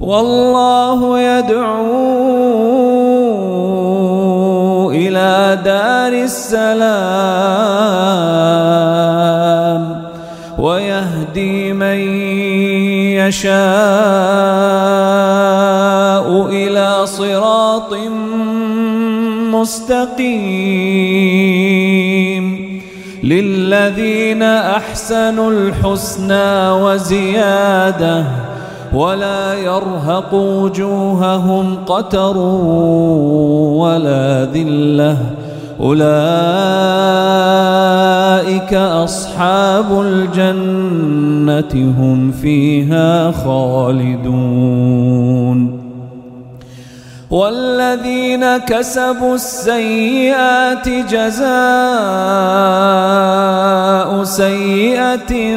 والله يدعو إلى دار السلام ويهدي من يشاء إلى صراط مستقيم للذين أحسنوا الحسنى وزيادة ولا يرهق وجوههم قتر ولا ذلة. أولئك أصحاب الجنة هم فيها خالدون. والذين كسبوا السيئات جزاء سيئة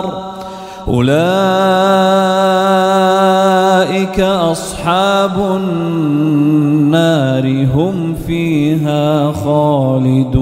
النار. أولئك أصحاب النار هم فيها خالدون.